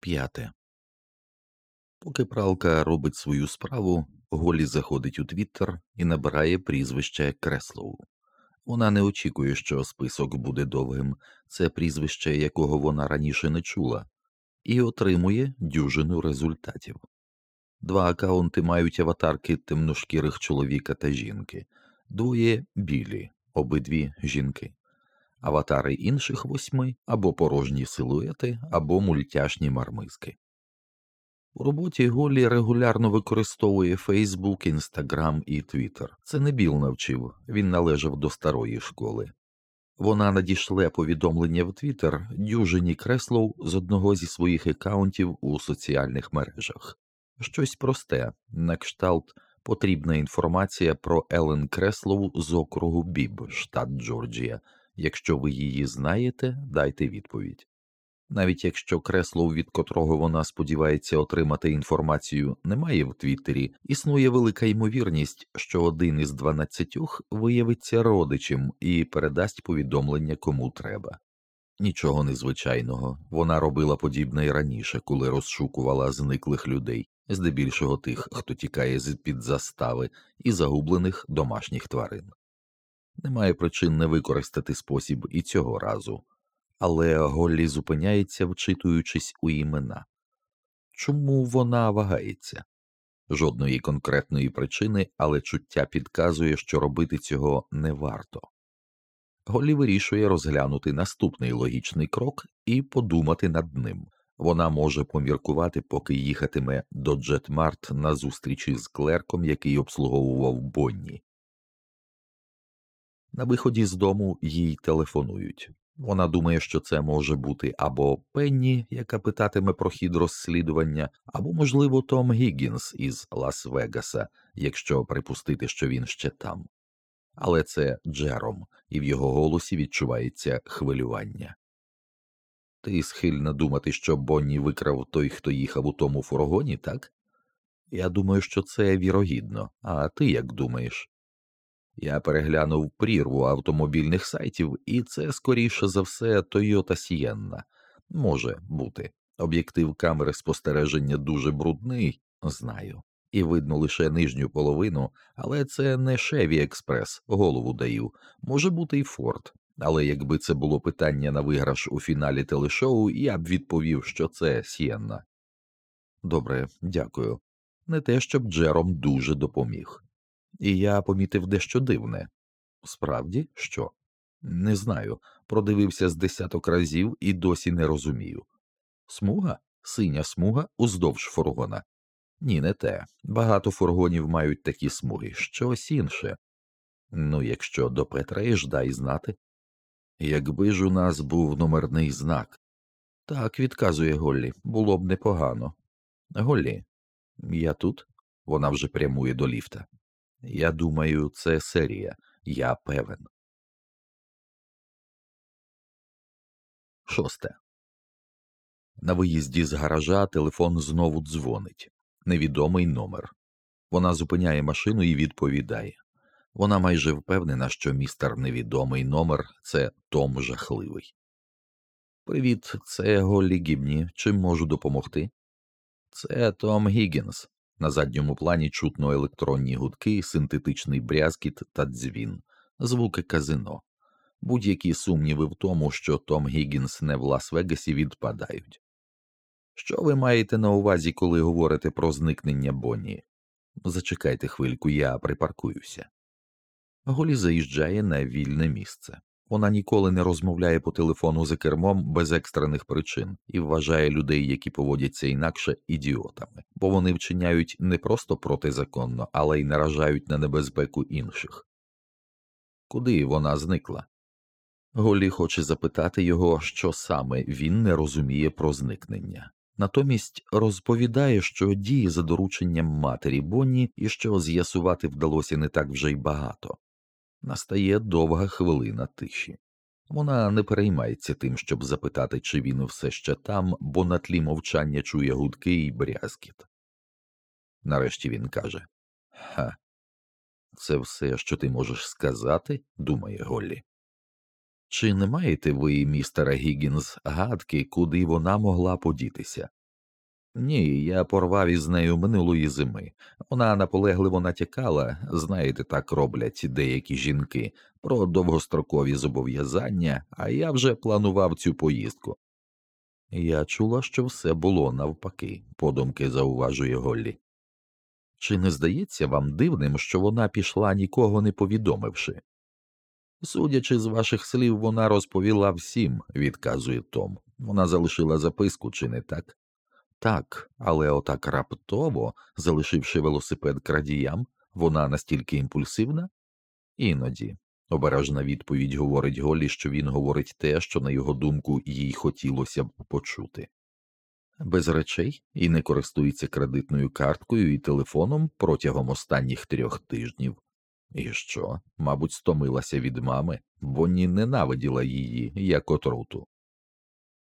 П'яте. Поки пралка робить свою справу, Голі заходить у Твіттер і набирає прізвище Креслоу. Вона не очікує, що список буде довгим, це прізвище, якого вона раніше не чула, і отримує дюжину результатів. Два акаунти мають аватарки темношкірих чоловіка та жінки, двоє білі, обидві жінки, аватари інших восьми або порожні силуети, або мультяшні мармизки. У роботі Голі регулярно використовує Фейсбук, Інстаграм і Твіттер. Це не Біл навчив, він належав до старої школи. Вона надішле повідомлення в Твіттер дюжині креслов з одного зі своїх аккаунтів у соціальних мережах. Щось просте, на кшталт потрібна інформація про Елен Креслоу з округу Біб, штат Джорджія. Якщо ви її знаєте, дайте відповідь. Навіть якщо кресло, від котрого вона сподівається отримати інформацію, немає в Твіттері, існує велика ймовірність, що один із дванадцятьох виявиться родичем і передасть повідомлення кому треба. Нічого незвичайного, вона робила подібне й раніше, коли розшукувала зниклих людей, здебільшого тих, хто тікає з під застави, і загублених домашніх тварин. Немає причин не використати спосіб і цього разу але Голлі зупиняється, вчитуючись у імена. Чому вона вагається? Жодної конкретної причини, але чуття підказує, що робити цього не варто. Голлі вирішує розглянути наступний логічний крок і подумати над ним. Вона може поміркувати, поки їхатиме до Джетмарт на зустрічі з клерком, який обслуговував Бонні. На виході з дому їй телефонують. Вона думає, що це може бути або Пенні, яка питатиме про хід розслідування, або, можливо, Том Гіггінс із Лас-Вегаса, якщо припустити, що він ще там. Але це Джером, і в його голосі відчувається хвилювання. Ти схильна думати, що Бонні викрав той, хто їхав у тому фургоні, так? Я думаю, що це вірогідно, а ти як думаєш? Я переглянув прірву автомобільних сайтів, і це, скоріше за все, Toyota Sienna. Може бути. Об'єктив камери спостереження дуже брудний, знаю, і видно лише нижню половину, але це не Chevy Express, голову даю, може бути і Ford. Але якби це було питання на виграш у фіналі телешоу, я б відповів, що це Сієнна. Добре, дякую. Не те, щоб Джером дуже допоміг і я помітив дещо дивне. Справді, що? Не знаю. Продивився з десяток разів і досі не розумію. Смуга? Синя смуга уздовж фургона. Ні, не те. Багато фургонів мають такі смуги, щось інше. Ну, якщо допетраєш, дай знати. Якби ж у нас був номерний знак. Так, відказує Голлі, було б непогано. Голлі, я тут? Вона вже прямує до ліфта. Я думаю, це серія, я певен. Шосте. На виїзді з гаража телефон знову дзвонить. Невідомий номер. Вона зупиняє машину і відповідає. Вона майже впевнена, що містер невідомий номер це Том жахливий. Привіт, це Голлі Гібні. Чим можу допомогти? Це Том Гіггінс. На задньому плані чутно електронні гудки, синтетичний брязкіт та дзвін, звуки казино. Будь-які сумніви в тому, що Том Гіггінс не в Лас-Вегасі відпадають. Що ви маєте на увазі, коли говорите про зникнення Бонні? Зачекайте хвильку, я припаркуюся. Голлі заїжджає на вільне місце. Вона ніколи не розмовляє по телефону за кермом без екстрених причин і вважає людей, які поводяться інакше, ідіотами, бо вони вчиняють не просто протизаконно, але й наражають на небезпеку інших. Куди вона зникла? Голі хоче запитати його, що саме він не розуміє про зникнення. Натомість розповідає, що діє за дорученням матері Бонні і що з'ясувати вдалося не так вже й багато. Настає довга хвилина тиші. Вона не переймається тим, щоб запитати, чи він все ще там, бо на тлі мовчання чує гудки і брязкіт. Нарешті він каже Ха, це все, що ти можеш сказати, думає Голлі. Чи не маєте ви, містера Гіггінс, гадки, куди вона могла подітися? Ні, я порвав із нею минулої зими. Вона наполегливо натякала, знаєте, так роблять деякі жінки, про довгострокові зобов'язання, а я вже планував цю поїздку. Я чула, що все було навпаки, подумки зауважує Голлі. Чи не здається вам дивним, що вона пішла нікого не повідомивши? Судячи з ваших слів, вона розповіла всім, відказує Том. Вона залишила записку, чи не так? Так, але отак раптово, залишивши велосипед крадіям, вона настільки імпульсивна? Іноді. Обережна відповідь говорить Голі, що він говорить те, що, на його думку, їй хотілося б почути. Без речей і не користується кредитною карткою і телефоном протягом останніх трьох тижнів. І що, мабуть, стомилася від мами, Бонні ненавиділа її як отруту.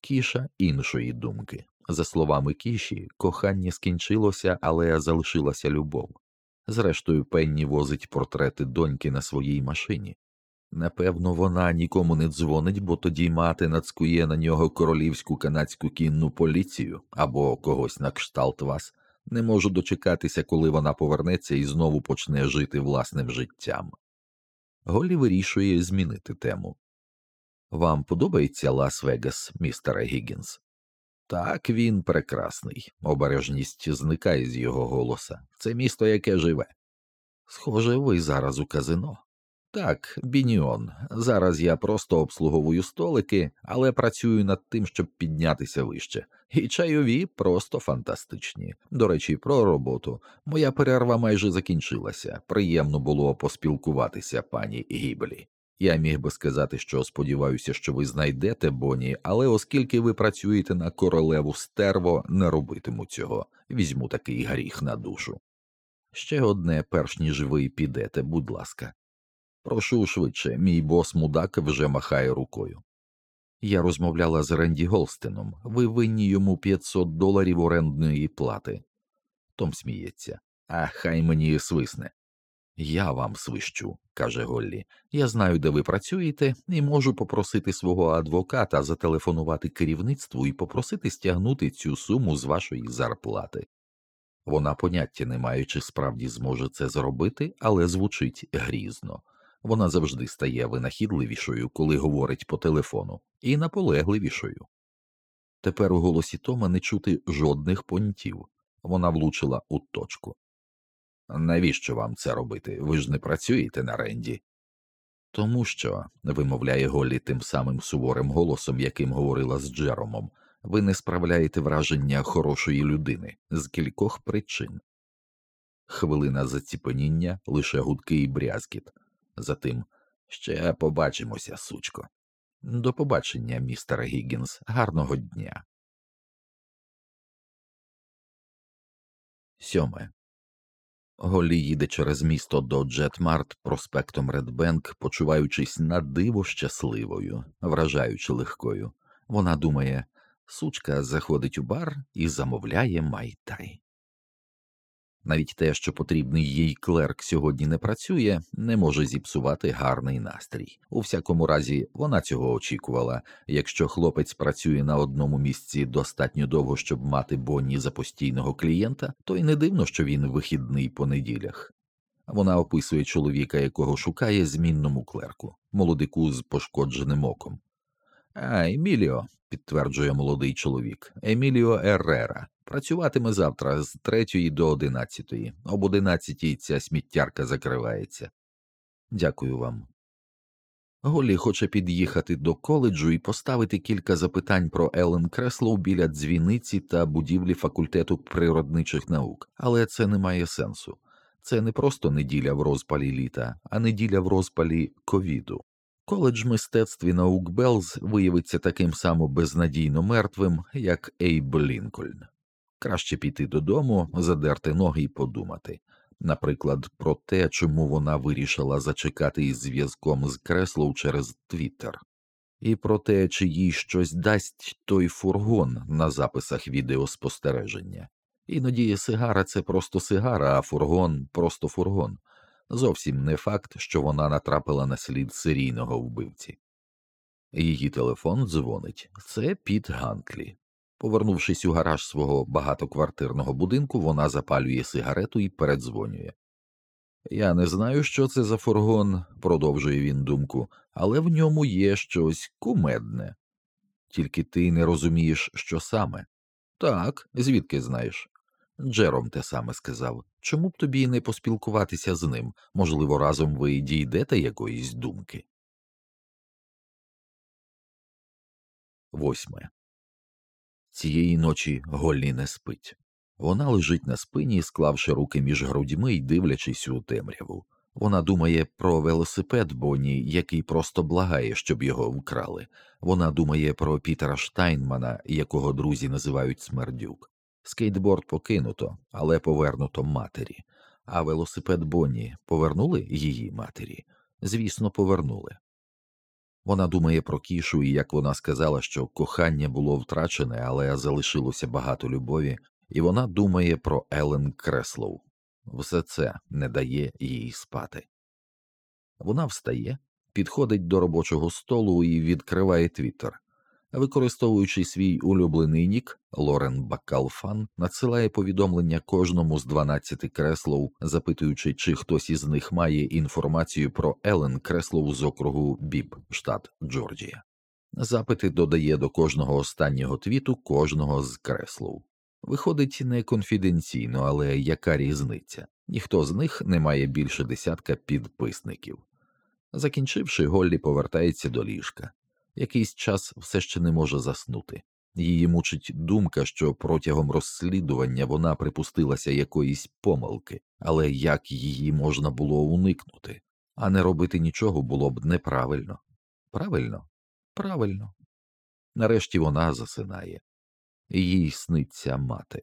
Кіша іншої думки. За словами Кіші, кохання скінчилося, але залишилася любов. Зрештою, Пенні возить портрети доньки на своїй машині. Напевно, вона нікому не дзвонить, бо тоді мати нацкує на нього королівську канадську кінну поліцію або когось на кшталт вас. Не можу дочекатися, коли вона повернеться і знову почне жити власним життям. Голі вирішує змінити тему. Вам подобається Лас-Вегас, містере Гіггінс? Так, він прекрасний. Обережність зникає з його голоса. Це місто, яке живе. Схоже, ви зараз у казино. Так, Бініон. Зараз я просто обслуговую столики, але працюю над тим, щоб піднятися вище. І чайові просто фантастичні. До речі, про роботу. Моя перерва майже закінчилася. Приємно було поспілкуватися, пані Гіблі. Я міг би сказати, що сподіваюся, що ви знайдете Боні, але оскільки ви працюєте на королеву стерво, не робитиму цього. Візьму такий гріх на душу. Ще одне, перш ніж ви підете, будь ласка. Прошу швидше, мій бос мудак вже махає рукою. Я розмовляла з Ренді Голстином. Ви винні йому 500 доларів орендної плати. Том сміється. А хай мені свисне. Я вам свищу, каже Голлі. Я знаю, де ви працюєте, і можу попросити свого адвоката зателефонувати керівництву і попросити стягнути цю суму з вашої зарплати. Вона поняття не має, чи справді зможе це зробити, але звучить грізно. Вона завжди стає винахідливішою, коли говорить по телефону, і наполегливішою. Тепер у голосі Тома не чути жодних понтів. Вона влучила у точку. Навіщо вам це робити? Ви ж не працюєте на ренді? Тому що, вимовляє Голлі тим самим суворим голосом, яким говорила з Джеромом, ви не справляєте враження хорошої людини з кількох причин. Хвилина заціпеніння, лише гудки і брязкіт. Затим ще побачимося, сучко. До побачення, містер Гіггінс, гарного дня. Сьоме. Голлі їде через місто до Джетмарт проспектом Редбенк, почуваючись на диво щасливою, вражаючи легкою. Вона думає сучка заходить у бар і замовляє майтай. Навіть те, що потрібний їй клерк сьогодні не працює, не може зіпсувати гарний настрій. У всякому разі, вона цього очікувала. Якщо хлопець працює на одному місці достатньо довго, щоб мати Бонні за постійного клієнта, то й не дивно, що він вихідний по неділях. Вона описує чоловіка, якого шукає змінному клерку, молодику з пошкодженим оком. А, Еміліо, підтверджує молодий чоловік, Еміліо Еррера. Працюватиме завтра з третьої до одинадцятої. Об одинадцятій ця сміттярка закривається. Дякую вам. Голлі хоче під'їхати до коледжу і поставити кілька запитань про Елен Креслоу біля дзвіниці та будівлі факультету природничих наук, але це не має сенсу. Це не просто неділя в розпалі літа, а неділя в розпалі ковіду. Коледж мистецтв і наук Белз виявиться таким само безнадійно мертвим, як Ейб Лінкольн. Краще піти додому, задерти ноги і подумати, наприклад, про те, чому вона вирішила зачекати із зв'язком з Креслоу через Твіттер, і про те, чи їй щось дасть той фургон на записах відеоспостереження. Іноді сигара це просто сигара, а фургон просто фургон. Зовсім не факт, що вона натрапила на слід серійного вбивці. Її телефон дзвонить це Піт Ганклі. Повернувшись у гараж свого багатоквартирного будинку, вона запалює сигарету і передзвонює. Я не знаю, що це за фургон, продовжує він думку, але в ньому є щось кумедне. Тільки ти не розумієш, що саме. Так, звідки знаєш? Джером те саме сказав. Чому б тобі не поспілкуватися з ним? Можливо, разом ви дійдете якоїсь думки. Восьме. Цієї ночі Голлі не спить. Вона лежить на спині, склавши руки між грудьми й дивлячись у темряву. Вона думає про велосипед Бонні, який просто благає, щоб його вкрали. Вона думає про Пітера Штайнмана, якого друзі називають смердюк. Скейтборд покинуто, але повернуто матері. А велосипед Бонні повернули її матері? Звісно, повернули. Вона думає про кішу і як вона сказала, що кохання було втрачене, але залишилося багато любові, і вона думає про Елен Креслоу. Все це не дає їй спати. Вона встає, підходить до робочого столу і відкриває твіттер. Використовуючи свій улюблений нік, Лорен Бакалфан надсилає повідомлення кожному з 12 креслов, запитуючи, чи хтось із них має інформацію про Елен Креслов з округу Біб, штат Джорджія. Запити додає до кожного останнього твіту кожного з креслов. Виходить не конфіденційно, але яка різниця? Ніхто з них не має більше десятка підписників. Закінчивши, Голлі повертається до ліжка. Якийсь час все ще не може заснути. Її мучить думка, що протягом розслідування вона припустилася якоїсь помилки, але як її можна було уникнути, а не робити нічого було б неправильно. Правильно? Правильно. Нарешті вона засинає. Їй сниться мати.